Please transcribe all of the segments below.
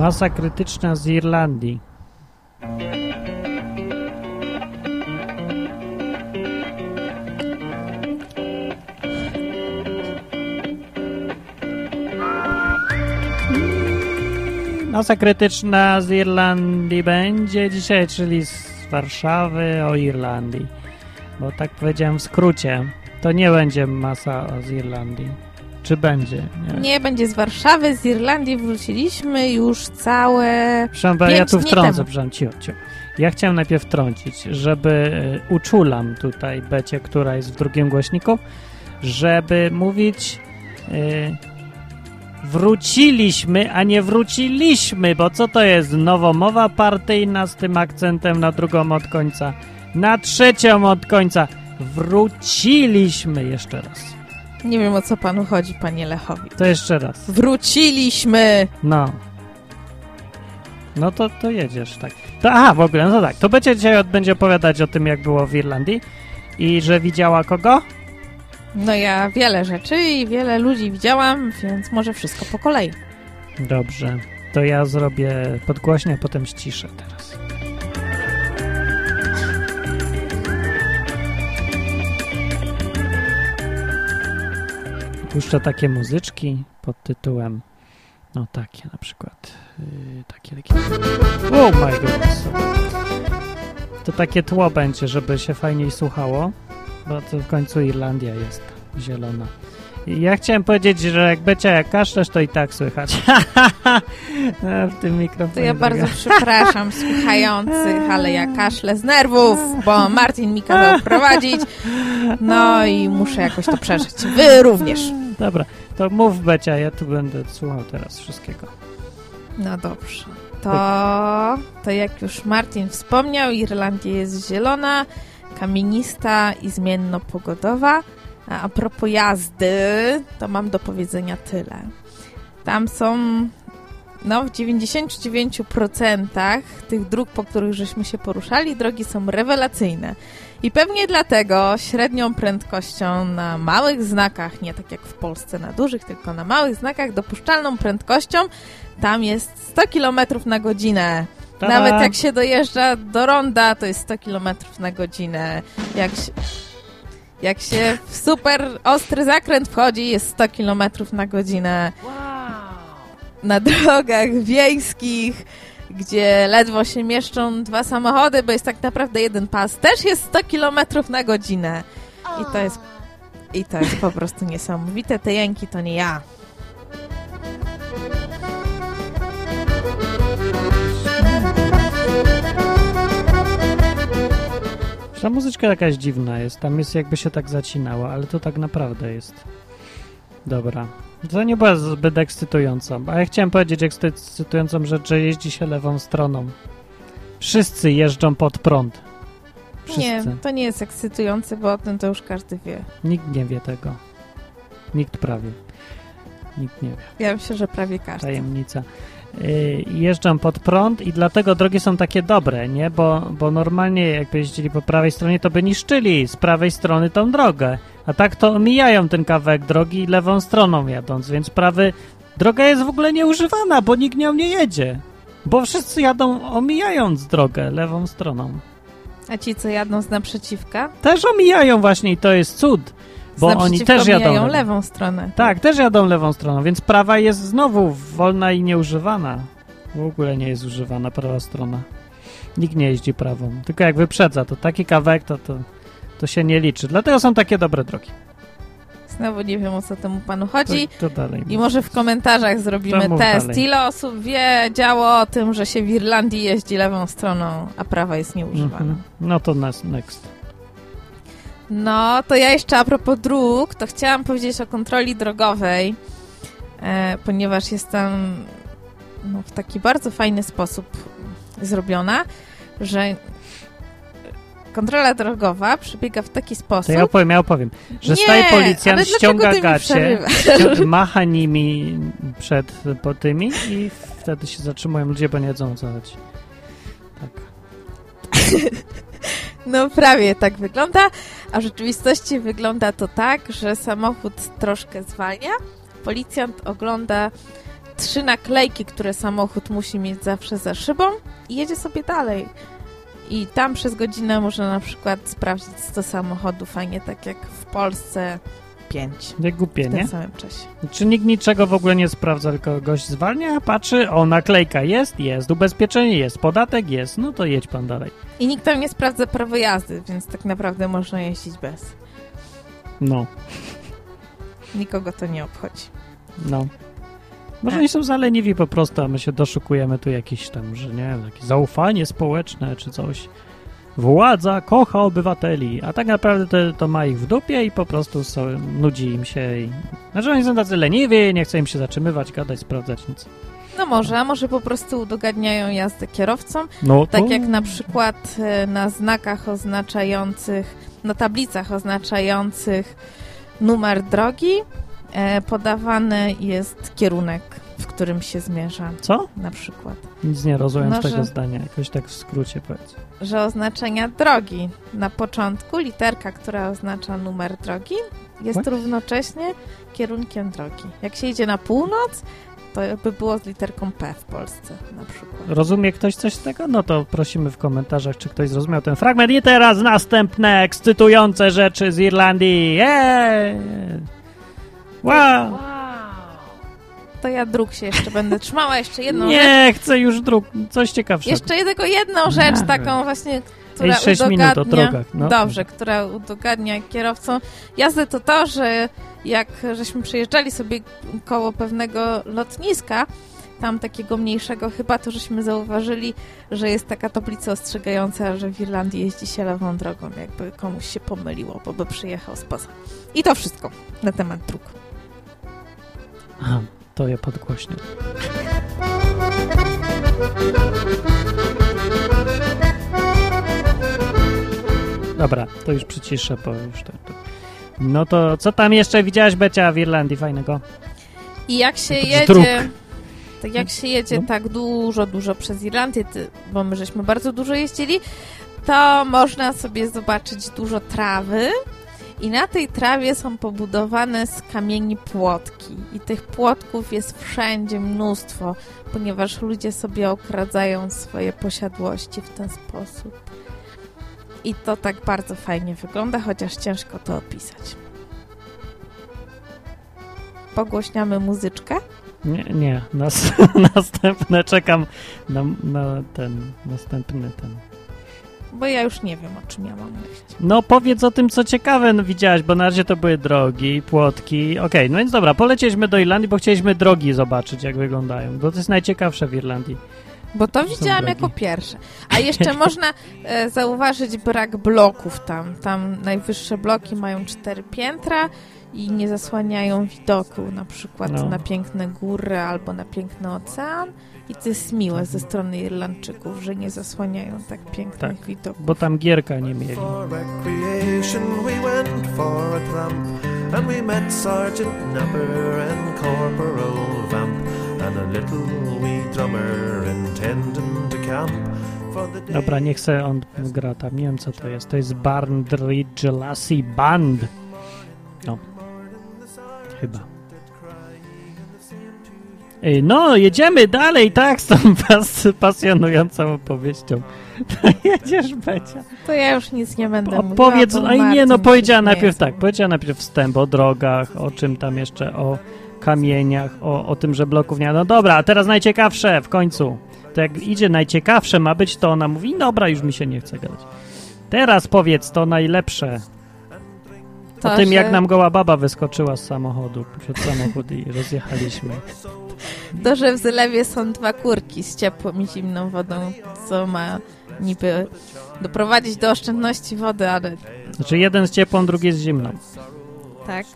Masa krytyczna z Irlandii. Masa krytyczna z Irlandii będzie dzisiaj, czyli z Warszawy o Irlandii. Bo tak powiedziałem w skrócie, to nie będzie masa z Irlandii. Czy będzie? Nie, Nie, będzie z Warszawy, z Irlandii wróciliśmy już całe... Proszę, ja tu wtrącę, cicho. Ja chciałem najpierw wtrącić, żeby e, uczulam tutaj Becie, która jest w drugim głośniku, żeby mówić e, wróciliśmy, a nie wróciliśmy, bo co to jest? Nowomowa partyjna z tym akcentem na drugą od końca, na trzecią od końca. Wróciliśmy jeszcze raz. Nie wiem, o co panu chodzi, panie Lechowi. To jeszcze raz. Wróciliśmy! No. No to, to jedziesz, tak. To, aha, w ogóle, no tak. To będzie dzisiaj od- będzie opowiadać o tym, jak było w Irlandii i że widziała kogo? No ja wiele rzeczy i wiele ludzi widziałam, więc może wszystko po kolei. Dobrze. To ja zrobię podgłośnie, a potem ściszę teraz. Puszczę takie muzyczki pod tytułem no takie na przykład yy, takie, takie oh my goodness. To takie tło będzie, żeby się fajniej słuchało bo to w końcu Irlandia jest zielona. I ja chciałem powiedzieć, że jak Becia jak kaszlesz, to i tak słychać. No, w tym mikrofonie To ja bardzo przepraszam słuchających, ale ja kaszlę z nerwów, bo Martin mi kazał prowadzić, no i muszę jakoś to przeżyć. Wy również. Dobra, to mów Becia, ja tu będę słuchał teraz wszystkiego. No dobrze. To, to jak już Martin wspomniał, Irlandia jest zielona, kamienista i zmiennopogodowa. A, a propos jazdy, to mam do powiedzenia tyle. Tam są, no w 99% tych dróg, po których żeśmy się poruszali, drogi są rewelacyjne. I pewnie dlatego średnią prędkością na małych znakach, nie tak jak w Polsce na dużych, tylko na małych znakach, dopuszczalną prędkością tam jest 100 km na godzinę. Tada! Nawet jak się dojeżdża do ronda, to jest 100 km na godzinę. Jak się, jak się w super ostry zakręt wchodzi, jest 100 km na godzinę. Na drogach wiejskich, gdzie ledwo się mieszczą dwa samochody, bo jest tak naprawdę jeden pas, też jest 100 km na godzinę. I to jest, i to jest po prostu niesamowite. Te jęki to nie ja. Ta muzyczka jakaś dziwna jest, tam jest jakby się tak zacinała, ale to tak naprawdę jest. Dobra. To nie była zbyt ekscytująca, a ja chciałem powiedzieć ekscytującą rzecz, że jeździ się lewą stroną. Wszyscy jeżdżą pod prąd. Wszyscy. Nie, to nie jest ekscytujące, bo o tym to już każdy wie. Nikt nie wie tego. Nikt prawie. Nikt nie wie. Ja myślę, że prawie każdy. tajemnica. Yy, jeżdżą pod prąd i dlatego drogi są takie dobre, nie? Bo, bo normalnie jakby jeździli po prawej stronie, to by niszczyli z prawej strony tą drogę. A tak to omijają ten kawałek drogi lewą stroną jadąc, więc prawy... Droga jest w ogóle nieużywana, bo nikt nią nie jedzie. Bo wszyscy jadą omijając drogę lewą stroną. A ci, co jadą z naprzeciwka? Też omijają właśnie i to jest cud. Bo oni też jadą lewą. stronę. Tak, też jadą lewą stroną, więc prawa jest znowu wolna i nieużywana. W ogóle nie jest używana prawa strona. Nikt nie jeździ prawą. Tylko jak wyprzedza, to taki kawałek to, to, to się nie liczy. Dlatego są takie dobre drogi. Znowu nie wiem, o co temu panu chodzi. To, to. I może w komentarzach zrobimy test. dalej. Ile osób wiedziało o tym, że się w Irlandii jeździ lewą stroną, a prawa jest nieużywana? Mhm. No to nas, next. No, to ja jeszcze a propos dróg, to chciałam powiedzieć o kontroli drogowej, e, ponieważ jest tam no, w taki bardzo fajny sposób zrobiona, że kontrola drogowa przebiega w taki To sposób... ja opowiem, ja opowiem. Że Nie, staje policjant, ściąga gacie, macha nimi przed po tymi i wtedy się zatrzymują ludzie, bo nie wiedzą o co chodzi. Tak. No prawie tak wygląda, a w rzeczywistości wygląda to tak, że samochód troszkę zwalnia, policjant ogląda trzy naklejki, które samochód musi mieć zawsze za szybą i jedzie sobie dalej. I tam przez godzinę można na przykład sprawdzić 100 samochodów, a nie tak jak w Polsce 5 Jak głupie, w nie? tym samym czasie. Czy nikt niczego w ogóle nie sprawdza, tylko gość zwalnia, patrzy, o, naklejka jest, jest, ubezpieczenie jest, podatek jest, no to jedź pan dalej. I nikt tam nie sprawdza prawo jazdy, więc tak naprawdę można jeździć bez. No, Nikogo to nie obchodzi. no. Może oni są zaleniwi po prostu, a my się doszukujemy tu jakiś tam, że nie wiem, jakieś zaufanie społeczne czy coś. Władza kocha obywateli, a tak naprawdę to, to ma ich w dupie i po prostu nudzi im się. I... Znaczy oni są tacy leniwi, nie chce im się zatrzymywać, gadać, sprawdzać nic. No może, a może po prostu udogadniają jazdę kierowcom, No tak to- jak na przykład e, na znakach oznaczających, na tablicach oznaczających numer drogi e, podawany jest kierunek, w którym się zmierza, Co? na przykład. Nic nie rozumiem No, z tego że- zdania, jakoś tak w skrócie powiedz. Że oznaczenia drogi na początku, literka, która oznacza numer drogi, jest What? równocześnie kierunkiem drogi. Jak się idzie na północ, to by było z literką P w Polsce na przykład. Rozumie ktoś coś z tego? No to prosimy w komentarzach, czy ktoś zrozumiał ten fragment. I teraz następne ekscytujące rzeczy z Irlandii. Eee! Wow! To ja dróg się jeszcze będę trzymała. Jeszcze jedną rzecz. Nie, chcę już dróg. Coś ciekawszego. Jeszcze tylko jedną rzecz Nie. taką właśnie, która Ej, sześć minut o udogadnia... drogach. No. Dobrze, która udogadnia kierowcom jazdę to to, że jak żeśmy przejeżdżali sobie koło pewnego lotniska, tam takiego mniejszego chyba, to żeśmy zauważyli, że jest taka tablica ostrzegająca, że w Irlandii jeździ się lewą drogą, jakby komuś się pomyliło, bo by przyjechał spoza. I to wszystko na temat dróg. Aha, to je podgłośnie. Dobra, to już przyciszę, bo już to, to. No to co tam jeszcze widziałaś, Becia, w Irlandii fajnego? I jak się Oprócz jedzie, tak jak się jedzie No. tak dużo, dużo przez Irlandię, bo my żeśmy bardzo dużo jeździli, to można sobie zobaczyć dużo trawy i na tej trawie są pobudowane z kamieni płotki i tych płotków jest wszędzie mnóstwo, ponieważ ludzie sobie okradzają swoje posiadłości w ten sposób. I to tak bardzo fajnie wygląda, chociaż ciężko to opisać. Pogłośniamy muzyczkę. Nie, nie. Nas, następne czekam na, na ten, następny ten. Bo ja już nie wiem, o czym ja mam mówić. No powiedz o tym, co ciekawe no, widziałaś, bo na razie to były drogi, płotki. Okej, no więc dobra, polecieliśmy do Irlandii, bo chcieliśmy drogi zobaczyć, jak wyglądają, bo to jest najciekawsze w Irlandii. Bo to widziałam jako pierwsze. A jeszcze można e, zauważyć brak bloków tam. Tam najwyższe bloki mają cztery piętra i nie zasłaniają widoku, na przykład No. na piękne góry albo na piękny ocean. I to jest miłe ze strony Irlandczyków, że nie zasłaniają tak pięknych Tak. widoków. Bo tam gierka nie mieli. And we met Sergeant Napper and Corporal Vamp, and a little wee drummer intending to camp. For the day Dobra, niech se on gra tam, nie wiem co to jest. To jest Barnridge Lassie Band. No. Chyba. No, jedziemy dalej, tak, z tą pas pasjonującą opowieścią. Jedziesz, Becia. To ja już nic nie będę mówiła. Opowiedz, bo a nie, no powiedziała najpierw tak, powiedziała najpierw wstęp o drogach, o czym tam jeszcze, o kamieniach, o, o tym, że bloków nie. No dobra, a teraz najciekawsze w końcu. To jak idzie najciekawsze ma być, to ona mówi, dobra, już mi się nie chce gadać. Teraz powiedz to najlepsze. To, o tym, jak że- nam goła baba wyskoczyła z samochodu, przed samochód i rozjechaliśmy. To, że w zlewie są dwa kurki z ciepłą i zimną wodą, co ma niby doprowadzić do oszczędności wody, ale Znaczy jeden z ciepłą, drugi z zimną. tak,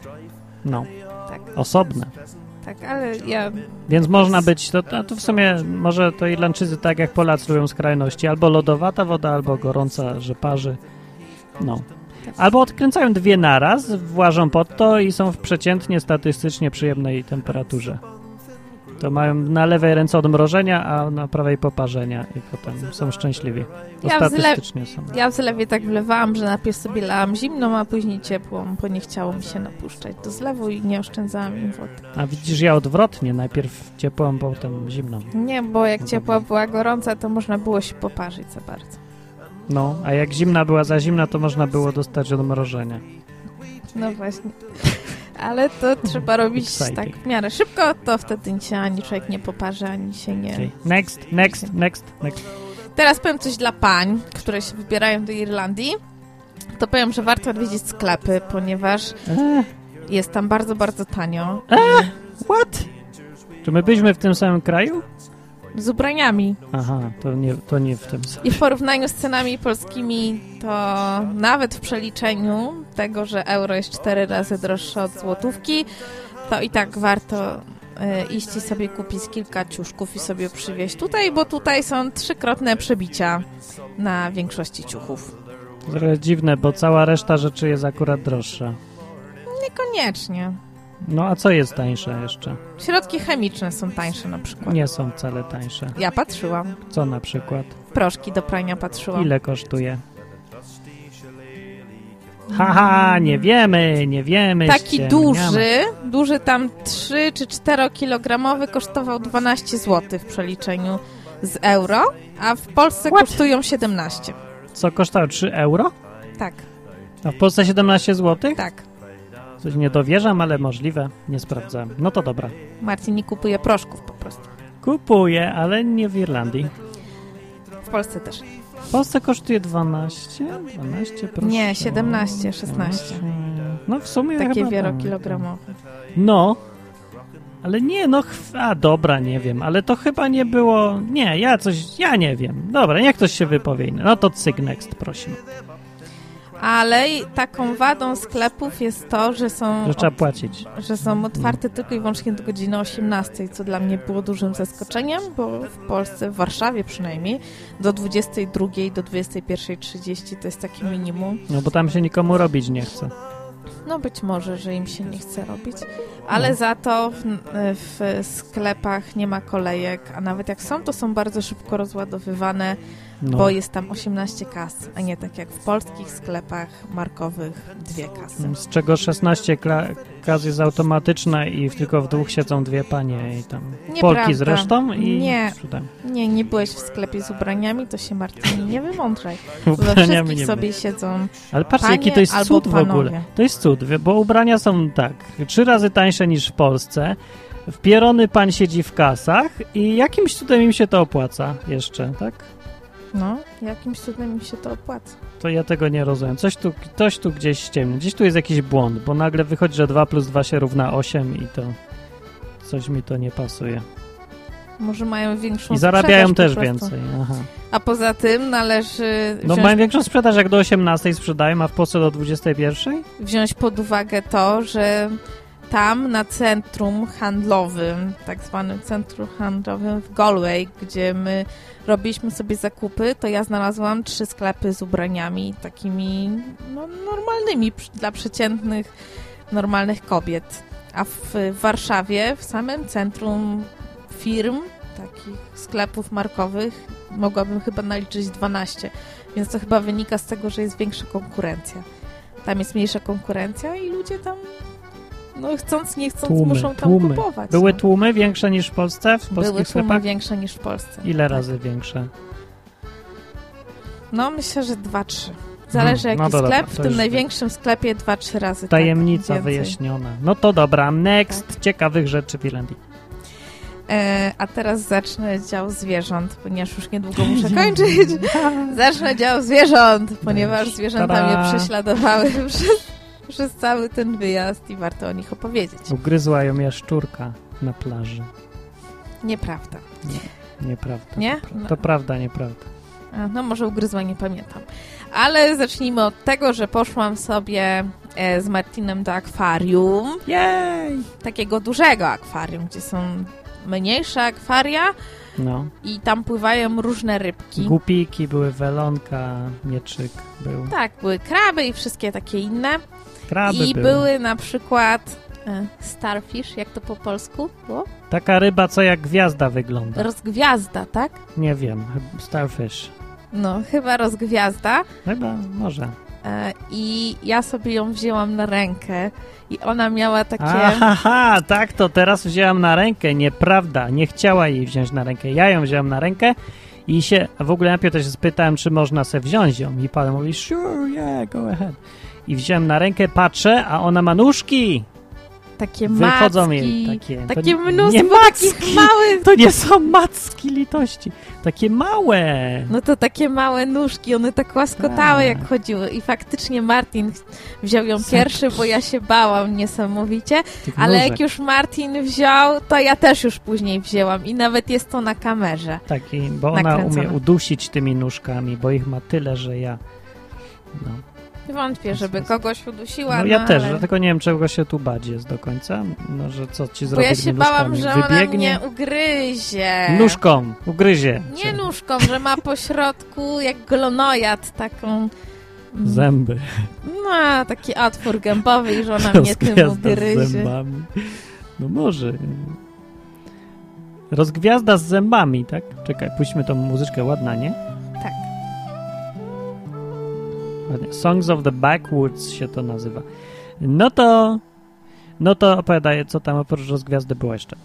No, tak, osobne. tak, ale ja Więc można być, to, to, to w sumie może to Irlandczycy tak jak Polacy lubią skrajności, albo lodowata woda, albo gorąca, że parzy. No. Albo odkręcają dwie naraz, włażą pod to i są w przeciętnie statystycznie przyjemnej temperaturze. To mają na lewej ręce odmrożenia, a na prawej poparzenia i potem są szczęśliwi. To Ja statystycznie są. Ja w zlewie tak wlewałam, że najpierw sobie lałam zimną, a później ciepłą, bo nie chciało mi się napuszczać do zlewu i nie oszczędzałam im wody. A widzisz, ja odwrotnie. Najpierw ciepłą, potem zimną. Nie, bo jak ciepła była gorąca, to można było się poparzyć za bardzo. No, a jak zimna była za zimna, to można było dostać odmrożenia. No właśnie. Ale to trzeba robić Exciting. tak w miarę szybko, to wtedy się ani człowiek nie poparzy, ani się nie... Okay. Next, next, next, next. Teraz powiem coś dla pań, które się wybierają do Irlandii. To powiem, że warto odwiedzić sklepy, ponieważ Eee, jest tam bardzo, bardzo tanio. what? Czy my byliśmy w tym samym kraju? Z ubraniami. Aha, to nie, to nie w tym samym. I w porównaniu z cenami polskimi, to nawet w przeliczeniu tego, że euro jest cztery razy droższe od złotówki, to i tak warto e, iść i sobie kupić kilka ciuszków i sobie przywieźć tutaj, bo tutaj są trzykrotne przebicia na większości ciuchów. To trochę dziwne, bo cała reszta rzeczy jest akurat droższa. Niekoniecznie. No a co jest tańsze jeszcze? Środki chemiczne są tańsze na przykład. Nie są wcale tańsze. Ja patrzyłam. Co na przykład? Proszki do prania patrzyłam. Ile kosztuje? Haha, nie wiemy, nie wiemy. Taki ściemniamy. duży, duży tam 3 czy 4 kilogramowy kosztował 12 zł w przeliczeniu z euro, a w Polsce What? kosztują 17. Co kosztowało? 3 euro? Tak, A w Polsce 17 zł? tak. Coś nie dowierzam, ale możliwe. Nie sprawdzałem. No to dobra. Marcin nie kupuje proszków po prostu. Kupuję, ale nie w Irlandii. W Polsce też. W Polsce kosztuje 12? 12 proszę. Nie, 17, 16. No w sumie Takie chyba tak. wielokilogramowe. No. Ale nie, no, a dobra, nie wiem, ale to chyba nie było, nie, ja coś, ja nie wiem. Dobra, niech ktoś się wypowie. No to cyk next, prosimy. Ale taką wadą sklepów jest to, że są, Że trzeba płacić. że są otwarte tylko i wyłącznie do godziny 18, co dla mnie było dużym zaskoczeniem, bo w Polsce, w Warszawie przynajmniej, do 22 do 21.30 to jest takie minimum. No bo tam się nikomu robić nie chce. No być może, że im się nie chce robić, ale No. za to w, w sklepach nie ma kolejek, a nawet jak są, to są bardzo szybko rozładowywane, No. bo jest tam 18 kas, a nie tak jak w polskich sklepach markowych dwie kasy. Z czego 16 kla- kas jest automatyczna i tylko w dwóch siedzą dwie panie i tam Nieprawda. Polki zresztą i Nie. sprzedają. Nie, nie byłeś w sklepie z ubraniami, to się Martynie nie wymądrzaj. We wszystkich nie sobie siedzą Ale patrzcie, panie jaki to jest cud w ogóle. To jest cud, bo ubrania są tak, trzy razy tańsze niż w Polsce. Wpierony pan siedzi w kasach i jakimś cudem im się to opłaca jeszcze, tak? No, jakimś cudem mi się to opłaca. To ja tego nie rozumiem. Coś tu, coś tu gdzieś ściemnie. Gdzieś tu jest jakiś błąd, bo nagle wychodzi, że 2 plus 2 się równa 8 i to coś mi to nie pasuje. Może mają większą I zarabiają sprzedaż też więcej. Aha. A poza tym należy No wziąć, mają większą sprzedaż jak do 18 sprzedają, a w Polsce do 21? wziąć pod uwagę to, że tam na centrum handlowym, tak zwanym centrum handlowym w Galway, gdzie my robiliśmy sobie zakupy, to ja znalazłam trzy sklepy z ubraniami takimi no, normalnymi dla przeciętnych, normalnych kobiet. A w Warszawie, w samym centrum firm, takich sklepów markowych, mogłabym chyba naliczyć 12. Więc to chyba wynika z tego, że jest większa konkurencja. Tam jest mniejsza konkurencja i ludzie tam, no chcąc, nie chcąc, Tłumy, muszą tam tłumy. kupować. Były no. tłumy większe niż w Polsce? W polskich Były tłumy sklepach? większe niż w Polsce. Ile Tak. razy większe? No myślę, że 2-3. Zależy Hmm, jaki no to sklep, dobra, w to tym największym sklepie 2-3 razy. Tajemnica tak, wyjaśniona. No to dobra, next. Tak. Ciekawych rzeczy w Irlandii. E, a teraz zacznę dział zwierząt, ponieważ już niedługo muszę kończyć. Zacznę dział zwierząt, ponieważ zwierzęta mnie prześladowały przez, przez cały ten wyjazd i warto o nich opowiedzieć. Ugryzła ją jaszczurka na plaży. Nieprawda. Nieprawda. Nie? To, No. to prawda, nieprawda. A, No może ugryzła, nie pamiętam. Ale zacznijmy od tego, że poszłam sobie e, z Martinem do akwarium. Jej! Takiego dużego akwarium, gdzie są mniejsze akwaria No. i tam pływają różne rybki. Głupiki były, welonka, mieczyk był. Tak, były kraby i wszystkie takie inne. Kraby I były. były na przykład E, Starfish, jak to po polsku było? Taka ryba, co jak gwiazda wygląda. Rozgwiazda, tak? Nie wiem, starfish. No, chyba rozgwiazda. Chyba, może. E, I ja sobie ją wzięłam na rękę i ona miała takie... Aha, tak, to teraz wzięłam na rękę. Nieprawda, nie chciała jej wziąć na rękę. Ja ją wziąłem na rękę i się, w ogóle najpierw też spytałem, czy można se wziąć ją. I pan mówi, sure, yeah, go ahead. I wziąłem na rękę, patrzę, a ona ma nóżki. Takie Wychodzą macki, jej takie. takie mnóstwo nie takich macki. małych... To nie są macki litości. Takie małe. No to takie małe nóżki, one tak łaskotały Tak. jak chodziły i faktycznie Martin wziął ją pierwszy, bo ja się bałam niesamowicie, Tych ale nóżek. jak już Martin wziął, to ja też już później wzięłam i nawet jest to na kamerze. Taki, bo ona Nakręcone. umie udusić tymi nóżkami, bo ich ma tyle, że ja... No. Wątpię, żeby kogoś udusiła, No no, ja też, ale... dlatego nie wiem, czego się tu bać jest do końca. No, że co ci Bo zrobi ja się bałam, że ona Wybiegnie? mnie ugryzie. Nóżką, ugryzie. Nie cię. nóżką, że ma po środku jak glonojad taką... mm, Zęby. No, taki otwór gębowy i że ona mnie tym Rozgwiazda z ugryzie. zębami. No może. Rozgwiazda z zębami, tak? Czekaj, puśćmy tą muzyczkę, ładna, nie? Tak. Songs of the Backwoods się to nazywa. No to... No to opowiadaj, co tam oprócz rozgwiazdy było jeszcze.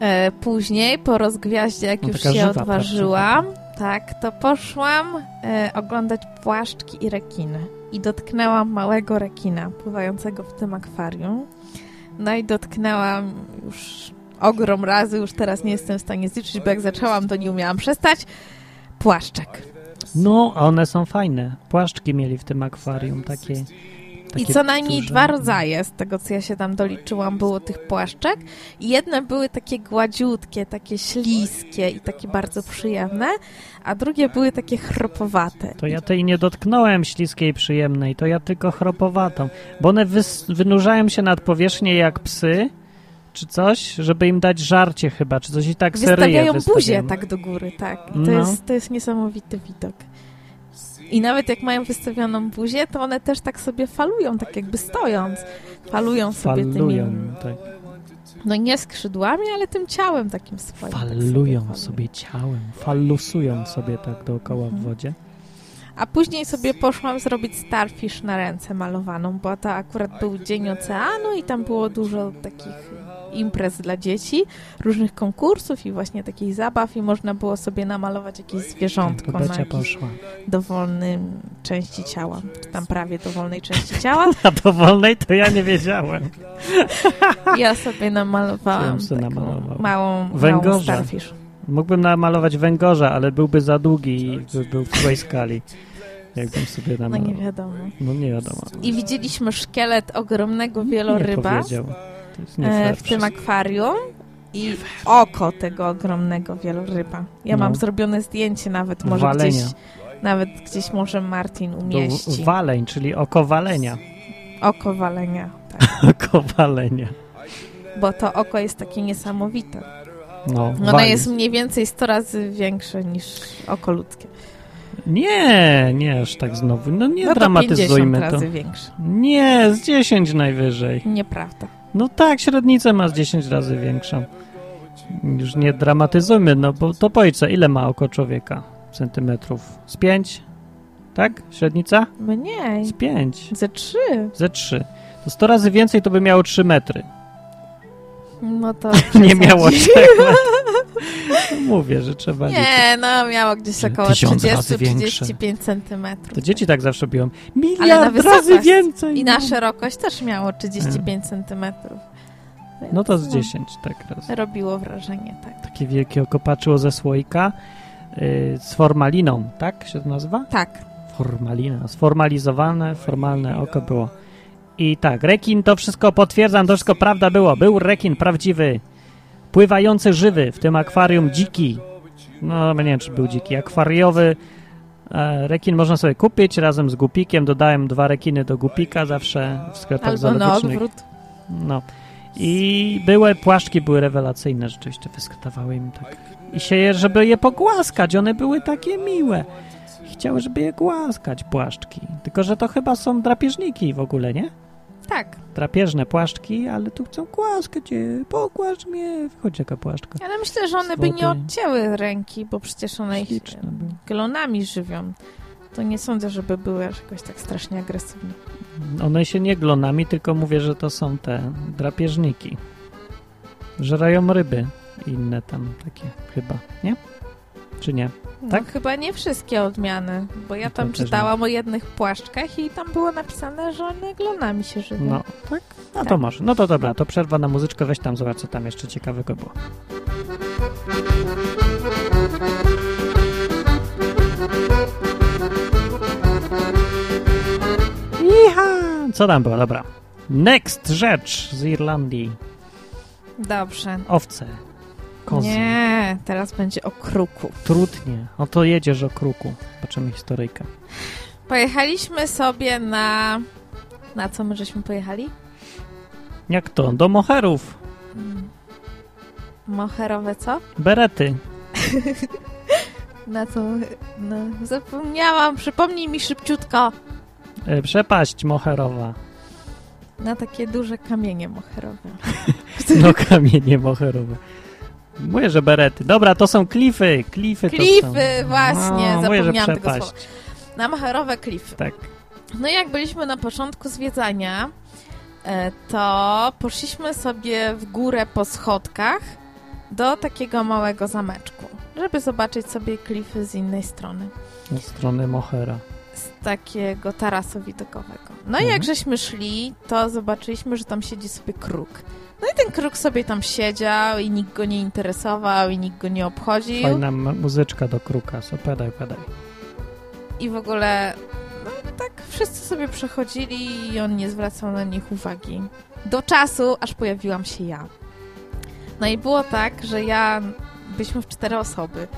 E, później, po rozgwiaździe, jak No, już się żywa, odważyłam, tak, to poszłam e, oglądać płaszczki i rekiny. I dotknęłam małego rekina pływającego w tym akwarium. No i dotknęłam już ogrom razy, już teraz nie jestem w stanie zliczyć, bo jak zaczęłam, to nie umiałam przestać. Płaszczek. No, a one są fajne. Płaszczki mieli w tym akwarium, takie... I takie co najmniej duże. dwa rodzaje, z tego co ja się tam doliczyłam, było tych płaszczek. I jedne były takie gładziutkie, takie śliskie i takie bardzo przyjemne, a drugie były takie chropowate. To ja tej nie dotknąłem śliskiej, przyjemnej, to ja tylko chropowatą. Bo one wynurzają się nad powierzchnię jak psy, czy coś, żeby im dać żarcie chyba, czy coś i tak seryje Wystawiają buzię tak do góry, tak. I to, No. jest, to jest niesamowity widok. I nawet jak mają wystawioną buzię, to one też tak sobie falują, tak jakby stojąc. Falują sobie Falują, tymi, tak. no nie skrzydłami, ale tym ciałem takim swoim. tak Falują falują. sobie ciałem, falusują sobie tak dookoła w Mhm. wodzie. A później sobie poszłam zrobić starfish na ręce malowaną, bo to akurat był dzień oceanu i tam było dużo takich imprez dla dzieci, różnych konkursów i właśnie takich zabaw i można było sobie namalować jakieś zwierzątko To na poszła. dowolnym części ciała, czy tam prawie dowolnej części ciała. A dowolnej to ja nie wiedziałem. Ja sobie namalowałam namalował. małą, małą Węgorza. starfish. Mógłbym namalować węgorza, ale byłby za długi i by był w twojej skali. Jakbym sobie No namalował. nie wiadomo. No nie wiadomo. I widzieliśmy szkielet ogromnego wieloryba. powiedział. Nie fair w tym akwarium i oko tego ogromnego wieloryba. Ja No. mam zrobione zdjęcie nawet, może Walenia. gdzieś, nawet gdzieś może Martin umieści. Do waleń, czyli oko walenia. Oko walenia, tak. Oko walenia. Bo to oko jest takie niesamowite. No, Ono wali. jest mniej więcej 100 razy większe niż oko ludzkie. Nie, nie aż tak znowu. No nie no to 50 dramatyzujmy to. razy większe. Nie, z 10 najwyżej. Nieprawda. No tak, średnicę ma z 10 razy większą. Już nie dramatyzujmy, no bo to powiedz, ile ma oko człowieka? Centymetrów? Z 5? Tak? Średnica? Mniej. Z 5. Ze trzy. Ze 3. To 100 razy więcej to by miało 3 metry. No to Nie miało przesadził. 3 metrów. Mówię, że trzeba liczyć. Nie, no miało gdzieś około tysiąc razy 30-35 centymetrów. To dzieci tak zawsze na Miliard razy więcej. I no. na szerokość też miało 35 centymetrów. Więc No to z 10 tak raz. Robiło wrażenie, tak. Takie wielkie oko patrzyło ze słoika yy, z formaliną, tak się to nazywa? Tak. Formalina. Sformalizowane, formalne oko było. I tak, rekin to wszystko potwierdzam, to wszystko prawda było. Był rekin prawdziwy, pływający żywy, w tym akwarium dziki. No, nie wiem, czy był dziki. Akwariowy e, rekin można sobie kupić razem z gupikiem. Dodałem dwa rekiny do gupika zawsze w sklepach Albo na odwrót. No. I były, płaszczki były rewelacyjne, rzeczywiście wyskakiwały im tak. I się je, żeby je pogłaskać, one były takie miłe. Chciały, żeby je głaskać, płaszczki. Tylko, że to chyba są drapieżniki w ogóle, nie? Tak, drapieżne płaszczki, ale tu chcą głaskać cię, pogłasz mnie. Chodź jaka płaszczka. ale myślę, że one by nie odcięły ręki, bo przecież one ich glonami żywią. To nie sądzę, żeby były jakoś tak strasznie agresywne. One się nie glonami, tylko mówię, że to są te drapieżniki. Żerają ryby i inne tam takie chyba, nie? Czy nie? No, Tak? chyba nie wszystkie odmiany, bo ja To tam czytałam o jednych płaszczkach i tam było napisane, że one glonami się żywią. No, tak? No to Tak. może. No to dobra, to przerwa na muzyczkę, weź tam zobacz, co tam jeszcze ciekawego było. Iha! Co tam było? Dobra. Next rzecz z Irlandii. Dobrze. Owce. Kozy. Nie, teraz będzie o kruku. Trudnie. No to jedziesz o kruku. Zobaczymy historyjkę. Pojechaliśmy sobie na... Na co my żeśmy pojechali? Jak to? Do moherów. Mm. Moherowe co? Berety. Na co? No, zapomniałam, przypomnij mi szybciutko. E, Przepaść moherowa. Na takie duże kamienie moherowe. No kamienie moherowe. Mówię, że berety. Dobra, to są klify. Klify, to są. Klify, właśnie, no, mówię, zapomniałam tego słowa. Na moherowe klify. Tak. No i jak byliśmy na początku zwiedzania, e, to poszliśmy sobie w górę po schodkach do takiego małego zameczku, żeby zobaczyć sobie klify z innej strony, Od strony mohera. z takiego tarasu widokowego. No i Mhm. jak żeśmy szli, to zobaczyliśmy, że tam siedzi sobie kruk. No i ten kruk sobie tam siedział i nikt go nie interesował i nikt go nie obchodził. Fajna muzyczka do kruka. So, pedaj, pedaj. I w ogóle, no tak wszyscy sobie przechodzili i on nie zwracał na nich uwagi. Do czasu, aż pojawiłam się ja. No i było tak, że ja, byliśmy w cztery osoby,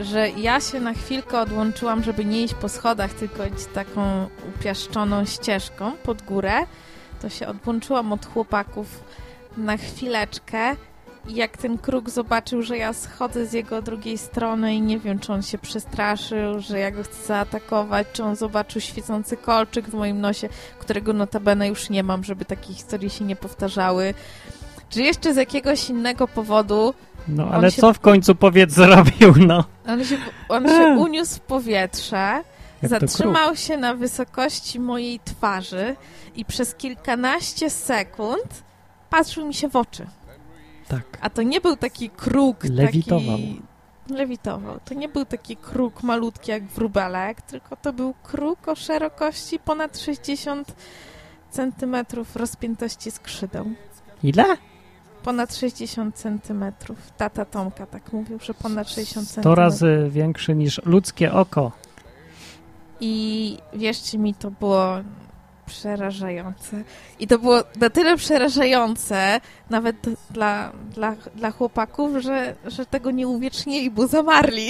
że ja się na chwilkę odłączyłam, żeby nie iść po schodach, tylko iść taką upiaszczoną ścieżką pod górę. To się odłączyłam od chłopaków na chwileczkę i jak ten kruk zobaczył, że ja schodzę z jego drugiej strony i nie wiem, czy on się przestraszył, że ja go chcę zaatakować, czy on zobaczył świecący kolczyk w moim nosie, którego notabene już nie mam, żeby takie historie się nie powtarzały. Czy jeszcze z jakiegoś innego powodu No, ale się- co w końcu powiedz zrobił, no? on się, on się uniósł w powietrze, Jak zatrzymał się na wysokości mojej twarzy i przez kilkanaście sekund patrzył mi się w oczy. Tak. A to nie był taki kruk. Lewitował. Taki... Lewitował. To nie był taki kruk malutki jak wróbelek, tylko to był kruk o szerokości ponad 60 centymetrów rozpiętości skrzydeł. Ile? Ponad 60 centymetrów. Tata Tomka tak mówił, że ponad 60 100 centymetrów. razy większy niż ludzkie oko. I wierzcie mi, to było przerażające. I to było na tyle przerażające, nawet dla, dla, dla chłopaków, że, że tego nie uwiecznili, bo zamarli.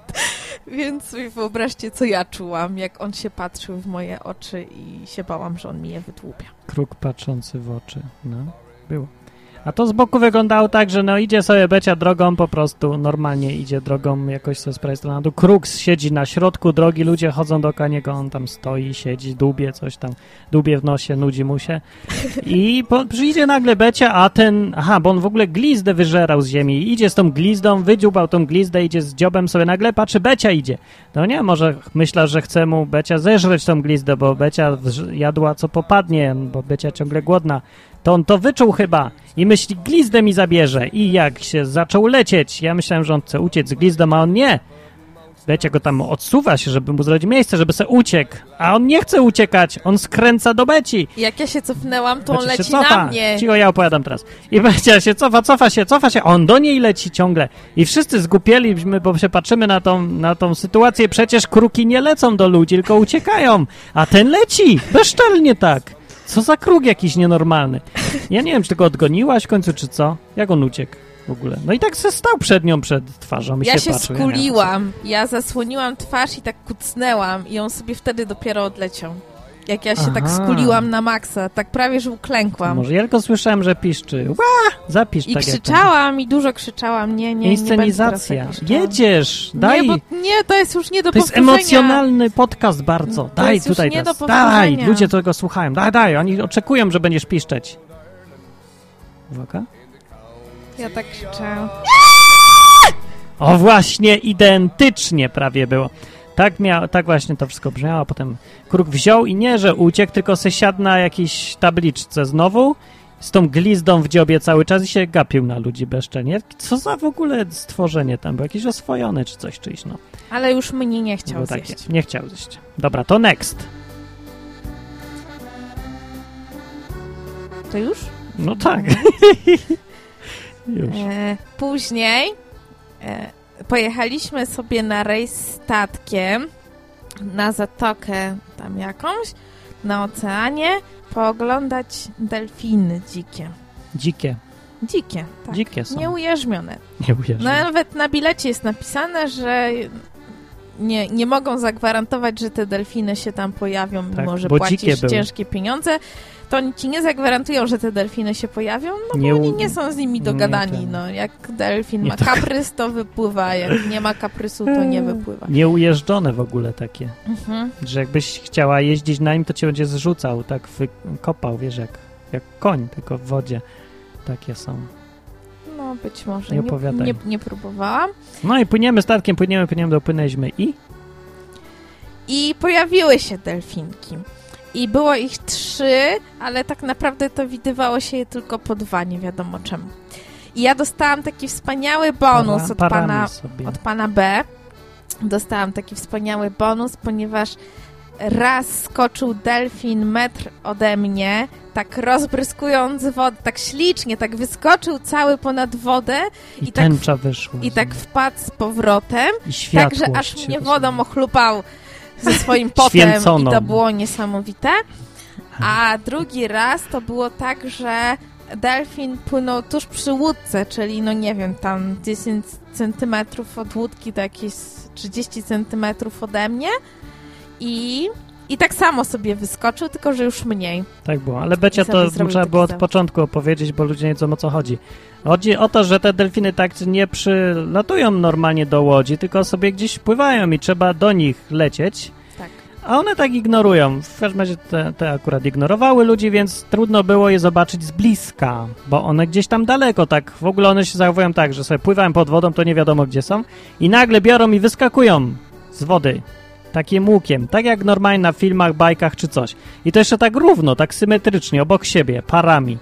Więc wyobraźcie, co ja czułam, jak on się patrzył w moje oczy i się bałam, że on mi je wydłubia. Kruk patrzący w oczy. No, było. A to z boku wyglądało tak, że no idzie sobie Becia drogą, po prostu normalnie idzie drogą jakoś sobie z prawej strony. Tu kruk siedzi na środku drogi, ludzie chodzą dookoła niego, on tam stoi, siedzi, dłubie coś tam, dłubie w nosie, nudzi mu się. I po, przyjdzie nagle Becia, a ten, aha, bo on w ogóle glizdę wyżerał z ziemi. Idzie z tą glizdą, wydziubał tą glizdę, idzie z dziobem sobie nagle, patrzy, Becia idzie. No nie, może myślał, że chce mu Becia zeżreć tą glizdę, bo Becia jadła co popadnie, bo Becia ciągle głodna. To on to wyczuł chyba i myśli, glizdę mi zabierze. I jak się zaczął lecieć, ja myślałem, że on chce uciec z glizdą, a on nie. Becia go tam odsuwa się, żeby mu zrobić miejsce, żeby se uciekł. A on nie chce uciekać, on skręca do Beci. Jak ja się cofnęłam, to on Becia leci cofa. na mnie. Cicho, ja opowiadam teraz. I Becia się cofa, cofa się, cofa się, on do niej leci ciągle. I wszyscy zgupieliśmy, bo się patrzymy na tą, na tą sytuację. Przecież kruki nie lecą do ludzi, tylko uciekają. A ten leci, bezczelnie tak. Co za kruk jakiś nienormalny. Ja nie wiem, czy tego odgoniłaś w końcu, czy co? Jak on uciekł w ogóle? No i tak se stał przed nią, przed twarzą i Ja się, się patrzył. Ja skuliłam, ja zasłoniłam twarz i tak kucnęłam i on sobie wtedy dopiero odleciał. Jak ja się tak Aha. skuliłam na maksa, tak prawie, że uklękłam. Może ja tylko słyszałem, że piszczy. Ła! Zapisz I tak krzyczałam i dużo krzyczałam. Nie, nie, Inscenizacja. nie tak. Jedziesz, daj. Nie, bo, nie, to jest już nie do to jest powtórzenia. emocjonalny podcast bardzo. To daj jest już tutaj nie teraz. do Daj, ludzie tego słuchają. Daj, daj, oni oczekują, że będziesz piszczeć. Uwaga. Ja tak krzyczałam. O właśnie, identycznie prawie było. Tak, mia, tak właśnie to wszystko brzmiało, a potem kruk wziął i nie, że uciekł, tylko se siadł na jakiejś tabliczce znowu z tą glizdą w dziobie cały czas i się gapił na ludzi bezczelnie. Co za w ogóle stworzenie tam, było jakieś oswojone czy coś czyś, no. Ale już mnie nie chciał Było zjeść. takie, nie chciał zjeść. Dobra, to next. To już? No tak. Już. E, później e, pojechaliśmy sobie na rejs statkiem na zatokę tam jakąś na oceanie pooglądać delfiny dzikie. Dzikie. Dzikie, tak. Dzikie są. Nieujarzmione. Nie uwierzę. Nawet na bilecie jest napisane, że nie, nie mogą zagwarantować, że te delfiny się tam pojawią, mimo Tak, że bo płacisz ciężkie pieniądze. To oni ci nie zagwarantują, że te delfiny się pojawią, no Nie bo oni nie są z nimi nie dogadani. ten. No, jak delfin Nie ma tak. kaprys, to wypływa, jak nie ma kaprysu, to nie wypływa. Nieujeżdżone w ogóle takie. Mhm. Że jakbyś chciała jeździć na nim, to cię będzie zrzucał, tak wykopał, wiesz, jak, jak koń, tylko w wodzie. Takie są. No być może. Nie Nie, opowiadaj. nie, nie próbowałam. No i płyniemy statkiem, płyniemy, płyniemy, dopłynęliśmy i... I pojawiły się delfinki. I było ich trzy, ale tak naprawdę to widywało się je tylko po dwa, nie wiadomo czemu. I ja dostałam taki wspaniały bonus para- od pana, sobie. od pana B. Dostałam taki wspaniały bonus, ponieważ raz skoczył delfin metr ode mnie, tak rozbryskując wodę, tak ślicznie, tak wyskoczył cały ponad wodę I, i tak tęcza wyszła. i tak wpadł z powrotem. I Także aż mnie wodą ochlupał ze swoim potem Święconą. i to było niesamowite. A drugi raz to było tak, że delfin płynął tuż przy łódce, czyli no nie wiem, tam 10 centymetrów od łódki do jakieś 30 centymetrów ode mnie i, i tak samo sobie wyskoczył, tylko że już mniej. Tak było, ale Becia to trzeba było od zawód. początku opowiedzieć, bo ludzie nie wiedzą o co chodzi. Chodzi o to, że te delfiny tak nie przylatują normalnie do łodzi, tylko sobie gdzieś pływają i trzeba do nich lecieć, Tak. a one tak ignorują. W każdym razie te, te akurat ignorowały ludzi, więc trudno było je zobaczyć z bliska, bo one gdzieś tam daleko, tak w ogóle one się zachowują tak, że sobie pływają pod wodą, to nie wiadomo gdzie są i nagle biorą i wyskakują z wody. Takim łukiem, tak jak normalnie na filmach, bajkach czy coś. I to jeszcze tak równo, tak symetrycznie, obok siebie, parami.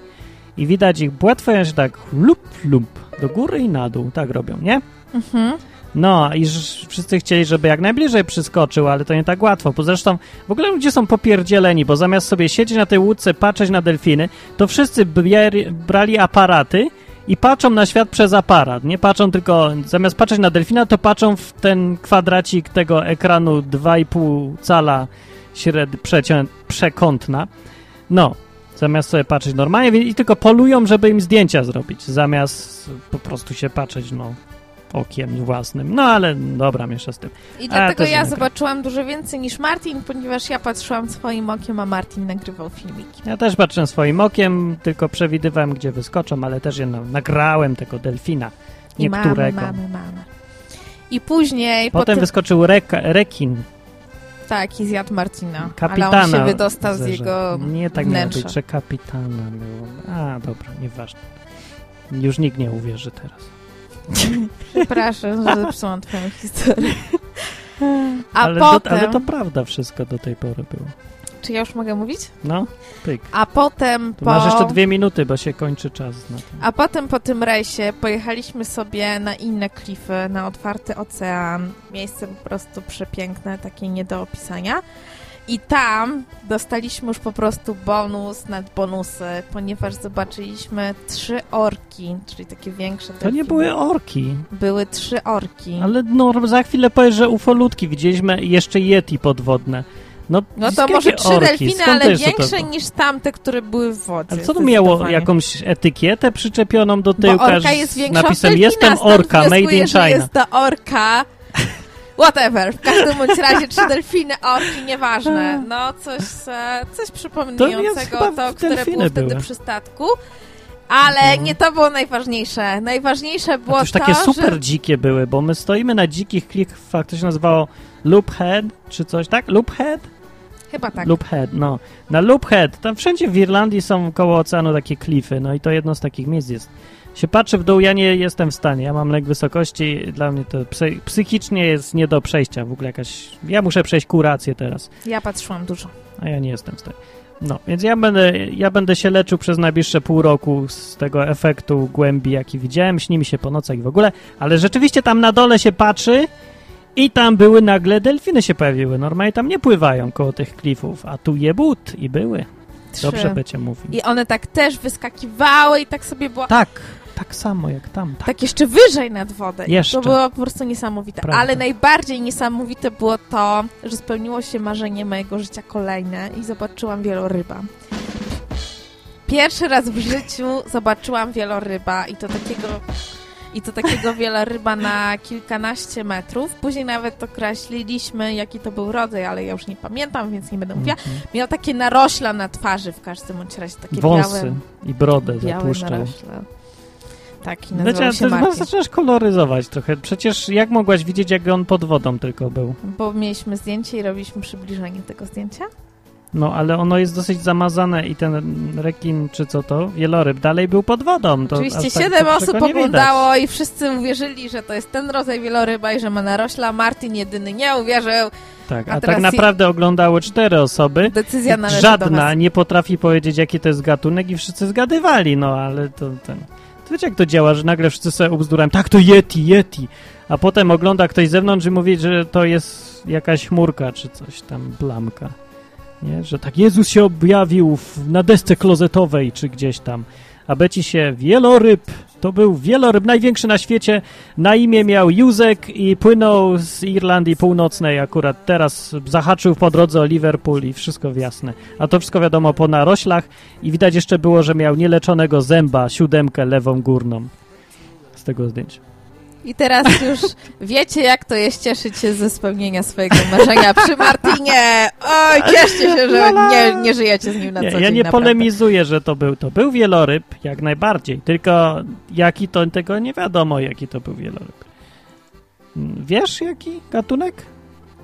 I widać ich płetwę, się tak lup, lup, do góry i na dół, tak robią, nie? Mhm. No, i wszyscy chcieli, żeby jak najbliżej przyskoczył, ale to nie tak łatwo. Bo zresztą w ogóle ludzie są popierdzieleni, bo zamiast sobie siedzieć na tej łódce, patrzeć na delfiny, to wszyscy brali aparaty i patrzą na świat przez aparat. Nie patrzą tylko, zamiast patrzeć na delfina, to patrzą w ten kwadracik tego ekranu 2,5 cala śred, przecią, przekątna. No, zamiast sobie patrzeć normalnie i tylko polują, żeby im zdjęcia zrobić, zamiast po prostu się patrzeć, no, okiem własnym. No ale dobra, miesza z tym. I dlatego ja zobaczyłam dużo więcej niż Martin, ponieważ ja patrzyłam swoim okiem, a Martin nagrywał filmiki. Ja też patrzyłem swoim okiem, tylko przewidywałem, gdzie wyskoczą, ale też jedno, nagrałem tego delfina. I mamy, Niektórego. mamy, mamy. I później po Potem tym, wyskoczył reka, rekin, tak, i zjadł Martina, kapitana. ale on się wydostał z jego Nie tak miało wnętrza. być, że kapitana było. A, dobra, nieważne. Już nikt nie uwierzy teraz. Przepraszam, że zepsułam twoją historię. A ale, potem... do, ale to prawda wszystko do tej pory było. Czy ja już mogę mówić? No, pyk. A potem po... masz jeszcze dwie minuty, bo się kończy czas. A potem po tym rejsie pojechaliśmy sobie na inne klify, na otwarty ocean. Miejsce po prostu przepiękne, takie nie do opisania. I tam dostaliśmy już po prostu bonus nad bonusy, ponieważ zobaczyliśmy trzy orki, czyli takie większe To nie były orki, Były trzy orki. ale no, za chwilę powiesz, że ufolutki. Widzieliśmy jeszcze yeti podwodne. No, No to może trzy orki? delfiny, Skąd to ale to większe było? niż tamte, które były w wodzie. Ale co to miało? Jakąś etykietę przyczepioną do Bo tyłka orka z jest większa napisem delfina, Jestem orka, made in China. jest to orka. Whatever. W każdym bądź razie trzy delfiny, orki, nieważne. No, coś, e, coś przypominającego chyba to, które było wtedy były. przy statku. Ale Mhm. nie to było najważniejsze. Najważniejsze było to już to, takie super że... dzikie były, bo my stoimy na dzikich klifach, to się nazywało Loophead, czy coś, tak? Loophead? Chyba tak. Loophead, no. Na Loophead, tam wszędzie w Irlandii są koło oceanu takie klify, no i to jedno z takich miejsc jest. Się patrzy w dół, ja nie jestem w stanie, ja mam lęk wysokości, dla mnie to psy, psychicznie jest nie do przejścia w ogóle jakaś... Ja muszę przejść kurację teraz, Ja patrzyłam dużo. a ja nie jestem w stanie. No, więc ja będę, ja będę się leczył przez najbliższe pół roku z tego efektu głębi, jaki widziałem, śni mi się po nocach i w ogóle, ale rzeczywiście tam na dole się patrzy i tam były nagle delfiny się pojawiły. Normalnie tam nie pływają koło tych klifów, a tu je but i były. Trzy. Dobrze Becie mówi. I one tak też wyskakiwały i tak sobie było... Tak, tak samo jak tam. Tak. Tak jeszcze wyżej nad wodę. Jeszcze. To było po prostu niesamowite. Prawda. Ale najbardziej niesamowite było to, że spełniło się marzenie mojego życia kolejne i zobaczyłam wieloryba. Pierwszy raz w życiu zobaczyłam wieloryba i to takiego i to takiego wieloryba na kilkanaście metrów. Później nawet określiliśmy, jaki to był rodzaj, ale ja już nie pamiętam, więc nie będę mówiła. Mhm. Miał takie narośla na twarzy w każdym razie, takie Wąsy białe, i brodę narośla. Tak, i Znaczy, nazywał ale się Martin. zaczynasz koloryzować trochę. Przecież jak mogłaś widzieć, jak on pod wodą tylko był? Bo mieliśmy zdjęcie i robiliśmy przybliżenie tego zdjęcia. No, ale ono jest dosyć zamazane i ten rekin, czy co to, wieloryb, dalej był pod wodą. To Oczywiście tak siedem osób oglądało i wszyscy uwierzyli, że to jest ten rodzaj wieloryba i że ma narośla. Martin jedyny nie uwierzył. Tak, A a, tak je- naprawdę oglądały cztery osoby. Decyzja należy Żadna nie potrafi powiedzieć, jaki to jest gatunek i wszyscy zgadywali, no ale to ten... To wiecie, jak to działa, że nagle wszyscy sobie ubzdurają, tak, to Yeti, Yeti, a potem ogląda ktoś z zewnątrz i mówi, że to jest jakaś chmurka czy coś tam, plamka. Nie? Że tak Jezus się objawił w, na desce klozetowej czy gdzieś tam. A beci się wieloryb. To był wieloryb największy na świecie. Na imię miał Józek i płynął z Irlandii Północnej akurat teraz. Zahaczył po drodze o Liverpool i wszystko jasne. A to wszystko wiadomo po naroślach i widać jeszcze było, że miał nieleczonego zęba, siódemkę lewą górną. Z tego zdjęcia. I teraz już wiecie, jak to jest cieszyć się ze spełnienia swojego marzenia przy Martinie. Oj, cieszcie się, że nie, nie żyjecie z nim na Nie, co ja dzień. nie naprawdę. polemizuję, że to był. To był wieloryb, jak najbardziej. Tylko jaki to tego nie wiadomo, jaki to był wieloryb. Mm, Wiesz, jaki gatunek?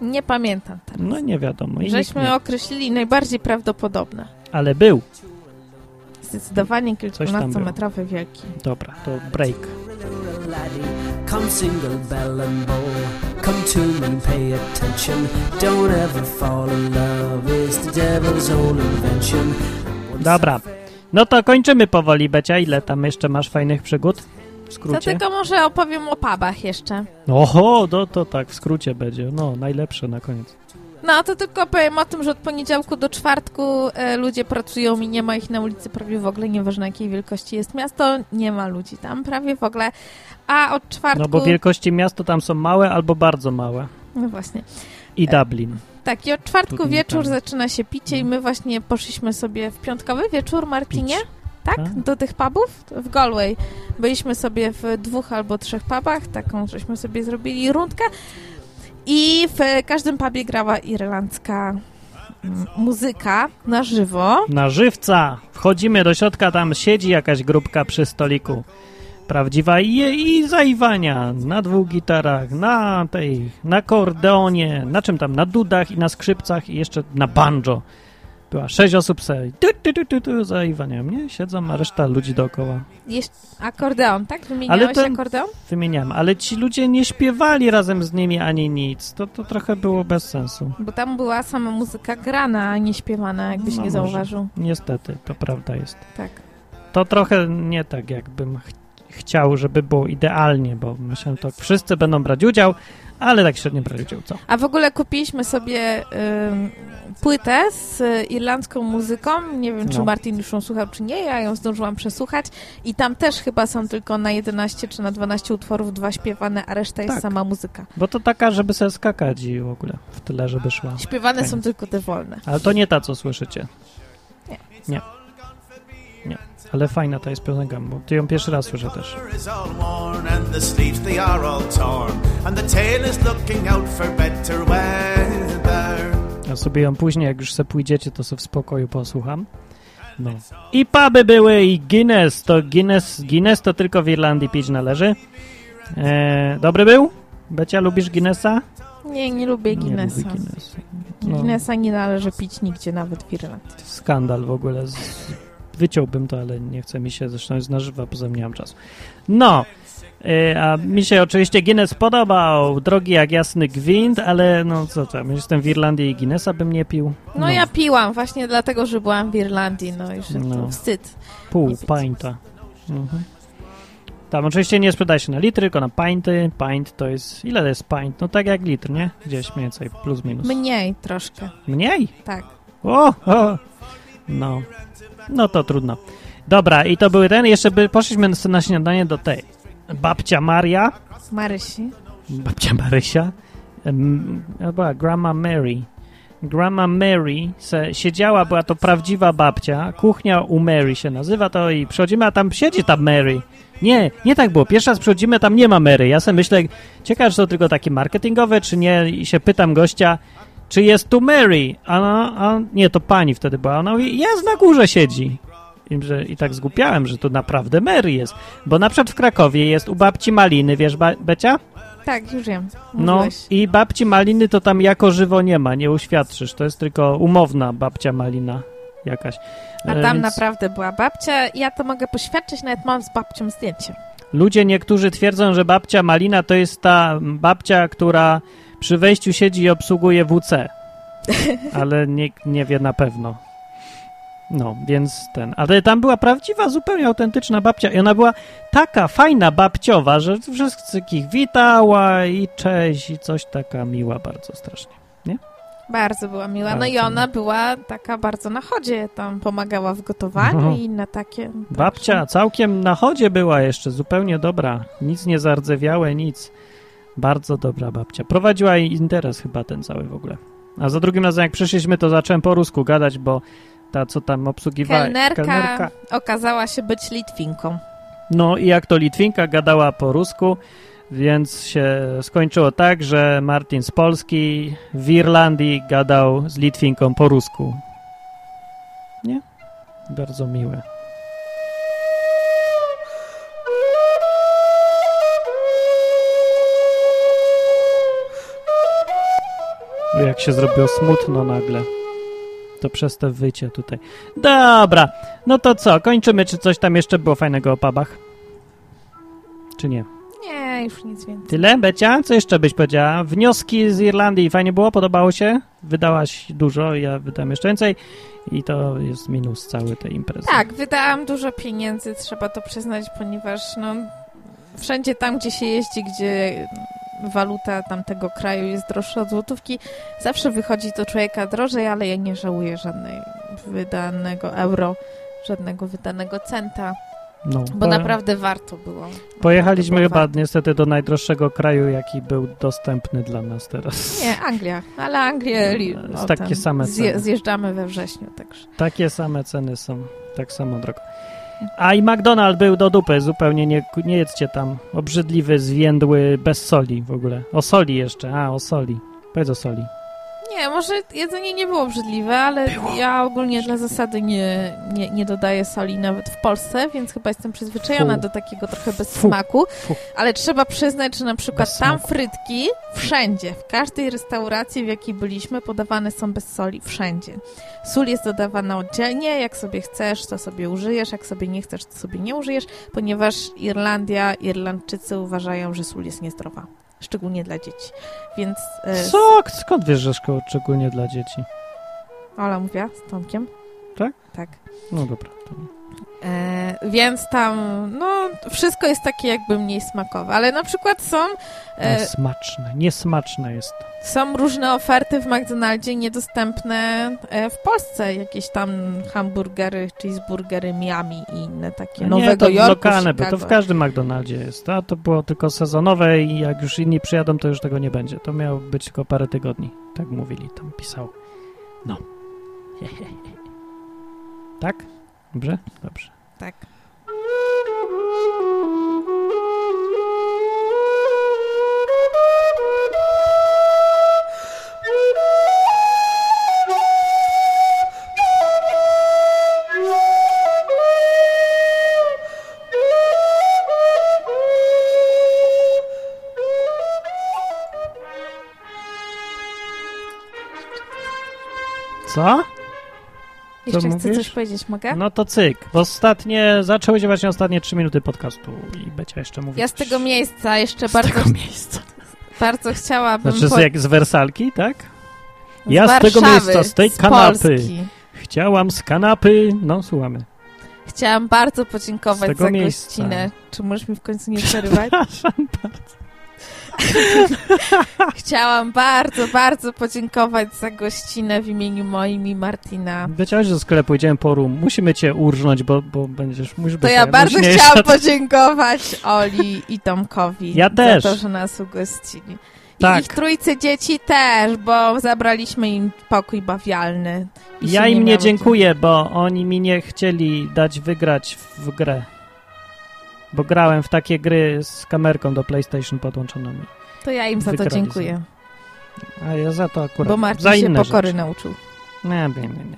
Nie pamiętam teraz. No nie wiadomo. I Żeśmy nie. określili najbardziej prawdopodobne. Ale był. Zdecydowanie kilkunastometrowy wielki. Dobra, to break. Come single bell and bow. Come to me pay attention. Don't ever fall in love, it's the devil's own invention. Dobra. No to kończymy powoli, Becia. Ile tam jeszcze masz fajnych przygód? W To skrócie. tylko może opowiem o pubach jeszcze. Oho, no to tak, w skrócie będzie. No, najlepsze na koniec. No, to tylko powiem o tym, że od poniedziałku do czwartku e, ludzie pracują i nie ma ich na ulicy prawie w ogóle, nieważne jakiej wielkości jest miasto, nie ma ludzi tam prawie w ogóle. A od czwartku... No bo wielkości miasta tam są małe albo bardzo małe. No właśnie. I E, Dublin. Tak, i od czwartku wieczór tam. zaczyna się picie i my właśnie poszliśmy sobie w piątkowy wieczór, Martinie, Pić. tak? Tak. Do tych pubów w Galway. Byliśmy sobie w dwóch albo trzech pubach, taką żeśmy sobie zrobili rundkę i w każdym pubie grała irlandzka mm, muzyka na żywo. Na żywca! Wchodzimy do środka, tam siedzi jakaś grupka przy stoliku. Prawdziwa i, i zaiwania na dwóch gitarach, na tej, na kordeonie, na czym tam, na dudach i na skrzypcach i jeszcze na banjo. Była sześć osób sobie, tu, tu, tu, tu, tu, zaiwaniem, nie? Siedzą, a reszta ludzi dookoła. Jeszcze akordeon, tak? Wymieniałeś Ale ten- akordeon? Wymieniałem, ale ci ludzie nie śpiewali razem z nimi ani nic. To, to trochę było bez sensu. Bo tam była sama muzyka grana, a nie śpiewana, jakbyś No nie może. zauważył. Niestety, to prawda jest. Tak. To trochę nie tak, jakbym ch chciał, żeby było idealnie, bo myślałem, to wszyscy będą brać udział, ale tak średnio brali udział, co? A w ogóle kupiliśmy sobie ym, płytę z y, irlandzką muzyką. Nie wiem, czy No. Martin już ją słuchał, czy nie. Ja ją zdążyłam przesłuchać. I tam też chyba są tylko na 11 czy na 12 utworów dwa śpiewane, a reszta jest Tak. sama muzyka. Bo to taka, żeby sobie skakać i w ogóle w tyle, żeby szła. Śpiewane Fajnie. są tylko te wolne. Ale to nie ta, co słyszycie. Nie. Nie. Ale fajna ta jest piosenka, bo ty ją pierwszy raz słyszę też. Ja sobie ją później, jak już se pójdziecie, to sobie w spokoju posłucham. No. I puby były i Guinness. To Guinness, Guinness to tylko w Irlandii pić należy. E, dobry był? Becia, lubisz Guinnessa? Nie, nie lubię Guinnessa. Nie lubię Guinnessa. No, Guinnessa nie należy pić nigdzie, nawet w Irlandii. skandal w ogóle. Z, wyciąłbym to, ale nie chce mi się, zresztą jest na żywo, poza nie mam czasu. No, e, a mi się oczywiście Guinness podobał, drogi jak jasny gwint, ale no co tam, jestem w Irlandii i Guinnessa bym nie pił. No, ja piłam właśnie dlatego, że byłam w Irlandii, no i że No. to wstyd. Pół pinta. Mhm. Tam oczywiście nie sprzedaje się na litry, tylko na pinty. Pint to jest... Ile to jest pint? No tak jak litr, nie? Gdzieś mniej więcej, plus minus. Mniej troszkę, Mniej? tak. O, o! No. No to trudno. Dobra, i to były ten. Jeszcze by poszliśmy na śniadanie do tej. Babcia Maria. Marysi. Babcia Marysia. była Grandma Mary. Grandma Mary se siedziała, była to prawdziwa babcia. Kuchnia u Mary się nazywa to i przychodzimy, a tam siedzi ta Mary. Nie, nie tak było. Pierwszy raz przychodzimy, tam nie ma Mary. Ja sobie myślę, ciekawe, czy to tylko takie marketingowe, czy nie. I się pytam gościa, czy jest tu Mary? A, ona- a nie, to pani wtedy była. Ona mówi, jest na górze siedzi. I, że, I tak zgłupiałem, że to naprawdę Mary jest. Bo na przykład w Krakowie jest u babci Maliny, wiesz, ba Becia? Tak, już wiem. No Mówiłeś. i babci Maliny to tam jako żywo nie ma, nie uświadczysz. To jest tylko umowna babcia Malina jakaś. A tam więc naprawdę była babcia. Ja to mogę poświadczyć, nawet mam z babcią zdjęcie. Ludzie niektórzy twierdzą, że babcia Malina to jest ta babcia, która przy wejściu siedzi i obsługuje WC. Ale nikt nie wie na pewno. No, więc ten. Ale tam była prawdziwa, zupełnie autentyczna babcia. I ona była taka fajna babciowa, że wszystkich witała i cześć, i coś taka miła bardzo strasznie. Bardzo była miła. No i Bardzo. ona była taka bardzo na chodzie. Tam pomagała w gotowaniu Mhm. i inne takie. Babcia całkiem na chodzie była jeszcze, zupełnie dobra. Nic nie zardzewiałe, nic. Bardzo dobra babcia. Prowadziła jej interes chyba ten cały w ogóle. A za drugim razem jak przyszliśmy, to zacząłem po rusku gadać, bo ta, co tam obsługiwała... Kelnerka, okazała się być Litwinką. No i jak to Litwinka gadała po rusku, więc się skończyło tak, że Martin z Polski w Irlandii gadał z Litwinką po rusku. Nie? Bardzo miłe. Jak się zrobiło smutno nagle. To przez te wycie tutaj. Dobra, no to co, kończymy, czy coś tam jeszcze było fajnego o pubach? Czy nie? Nie, już nic więcej. Tyle, Becia? Co jeszcze byś powiedziała? Wnioski z Irlandii fajnie było? Podobało się? Wydałaś dużo, ja wydam jeszcze więcej i to jest minus cały tej imprezy. Tak, wydałam dużo pieniędzy, trzeba to przyznać, ponieważ no, wszędzie tam, gdzie się jeździ, gdzie waluta tamtego kraju jest droższa od złotówki, zawsze wychodzi do człowieka drożej, ale ja nie żałuję żadnej wydanego euro, żadnego wydanego centa, No, bo naprawdę warto było. Pojechaliśmy było chyba niestety do najdroższego kraju, jaki był dostępny dla nas teraz. Nie, Anglia, ale Anglię li- Jest o, takie same ceny. zjeżdżamy we wrześniu, także. Takie same ceny są, tak samo drogo. A i McDonald's był do dupy, zupełnie nie, nie jedzcie tam. Obrzydliwy, zwiędły, bez soli w ogóle. O soli jeszcze, a o soli. Powiedz o soli. Nie, może jedzenie nie było obrzydliwe, ale ja ogólnie dla zasady nie, nie, nie dodaję soli nawet w Polsce, więc chyba jestem przyzwyczajona Fu. do takiego trochę bez Fu. smaku. Fu. Ale trzeba przyznać, że na przykład Bez tam smaku. frytki wszędzie, w każdej restauracji, w jakiej byliśmy, podawane są bez soli, wszędzie. Sól jest dodawana oddzielnie, jak sobie chcesz, to sobie użyjesz, jak sobie nie chcesz, to sobie nie użyjesz, ponieważ Irlandia, Irlandczycy uważają, że sól jest niezdrowa. Szczególnie dla dzieci. Więc e, Co? Skąd wiesz, że szkoła szczególnie dla dzieci? Ola mówiła z Tomkiem. Tak? Tak. No dobra. To... E, więc tam, no, wszystko jest takie jakby mniej smakowe, ale na przykład są, e, Niesmaczne, niesmaczne jest są różne oferty w McDonaldzie niedostępne e, w Polsce, jakieś tam hamburgery, cheeseburgery Miami i inne takie A nowego nie, to Jorku, lokalne, bo to w każdym McDonaldzie jest. A to było tylko sezonowe i jak już inni przyjadą, to już tego nie będzie. To miało być tylko parę tygodni. Tak mówili, tam pisał. No. tak? Dobrze? Dobrze. Tak. Co? Jeszcze chcę coś powiedzieć, mogę? No to cyk. Ostatnie, zaczęły się właśnie ostatnie trzy minuty podcastu i Becia jeszcze mówi. Ja z tego miejsca jeszcze Z bardzo, tego miejsca. bardzo chciałabym... Znaczy z, po- jak z Wersalki, tak? z ja z tego Warszawy, miejsca, z tej z kanapy. Polski. Chciałam z kanapy. No, słuchamy. Chciałam bardzo Z podziękować za miejsca. gościnę. Czy możesz mi w końcu nie przerywać? Przepraszam bardzo. Chciałam bardzo, bardzo podziękować za gościnę w imieniu moim i Martina. Że do sklepu idziemy po rum. Musimy cię urżnąć, bo, bo będziesz... Musisz To ja bardzo chciałam podziękować Oli i Tomkowi Ja też. za to, że nas ugościli. Tak. I ich trójce dzieci też, bo zabraliśmy im pokój bawialny. Ja im nie miało dziękuję, bo oni mi nie chcieli dać wygrać w grę. Bo grałem w takie gry z kamerką do PlayStation podłączoną. To ja im za to dziękuję, A ja za to akurat. bo Marcin za się inne pokory rzeczy. nauczył. Nie, nie, nie.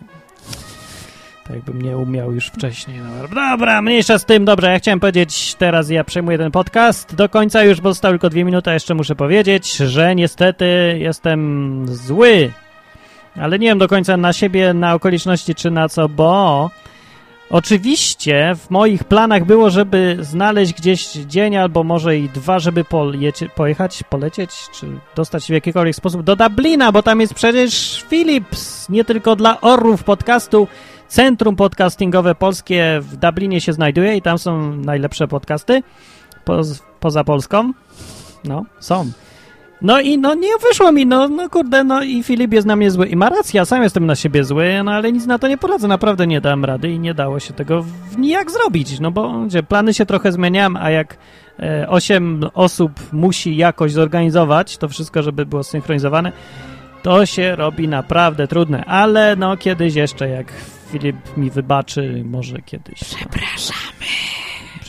Tak jakbym nie umiał już wcześniej. No, dobra, mniejsza z tym. Dobrze, ja chciałem powiedzieć, teraz ja przejmuję ten podcast. Do końca już, bo zostały tylko dwie minuty, a jeszcze muszę powiedzieć, że niestety jestem zły. Ale nie wiem do końca na siebie, na okoliczności czy na co, bo oczywiście w moich planach było, żeby znaleźć gdzieś dzień albo może i dwa, żeby polecie, pojechać, polecieć, czy dostać się w jakikolwiek sposób do Dublina, bo tam jest przecież Philips, nie tylko dla orłów podcastu. Centrum podcastingowe polskie w Dublinie się znajduje i tam są najlepsze podcasty poz, poza Polską. No, są. No i no nie wyszło mi, no, no kurde, no i Filip jest na mnie zły i ma rację, ja sam jestem na siebie zły, no ale nic na to nie poradzę, naprawdę nie dałem rady i nie dało się tego w, nijak zrobić, no bo gdzie, plany się trochę zmieniałem, a jak e, osiem osób musi jakoś zorganizować to wszystko, żeby było synchronizowane, to się robi naprawdę trudne, ale no kiedyś jeszcze, jak Filip mi wybaczy, może kiedyś. Przepraszamy.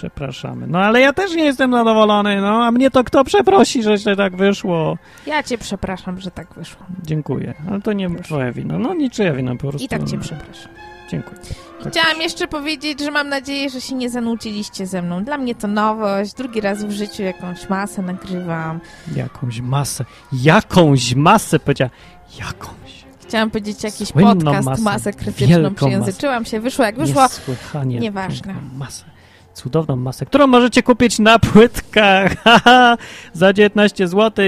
Przepraszamy. No ale ja też nie jestem zadowolony, no a mnie to kto przeprosi, że się tak wyszło? Ja cię przepraszam, że tak wyszło. Dziękuję, ale to nie Proszę. twoja wina. No niczyja wina po prostu. I tak cię no. przepraszam. Dziękuję. Tak. Chciałam jeszcze powiedzieć, że mam nadzieję, że się nie zanudziliście ze mną. Dla mnie to nowość. Drugi raz w życiu jakąś masę nagrywam. Jakąś masę. Jakąś masę powiedziała. Jakąś. Chciałam powiedzieć jakiś Słynną podcast, masę. masę, krytyczną. Wielką Przejęzyczyłam się, wyszło jak wyszło. Niesłychanie. Nieważne. Masę. Cudowną masę, którą możecie kupić na płytkach za 19 zł.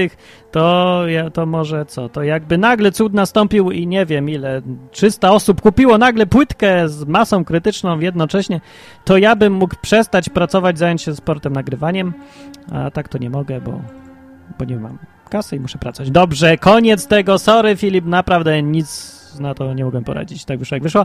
To, to może co? To jakby nagle cud nastąpił i nie wiem ile, 300 osób kupiło nagle płytkę z masą krytyczną jednocześnie, to ja bym mógł przestać pracować, zająć się sportem, nagrywaniem, a tak to nie mogę, bo, bo nie mam kasy i muszę pracować. Dobrze, koniec tego. Sorry, Filip, naprawdę nic na to nie mogłem poradzić. Tak wyszło, jak wyszło.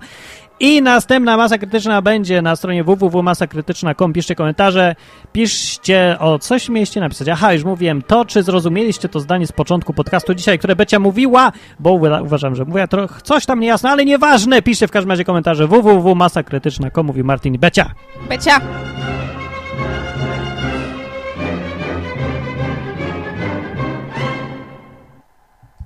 I następna masa krytyczna będzie na stronie www.masakrytyczna.com. Piszcie komentarze, piszcie o coś mieliście napisać. Aha, już mówiłem to, czy zrozumieliście to zdanie z początku podcastu dzisiaj, które Becia mówiła, bo uwa- uważam, że mówiła trochę coś tam niejasne, ale nieważne. Piszcie w każdym razie komentarze www.masakrytyczna.com. Mówi Martin Becia. Becia!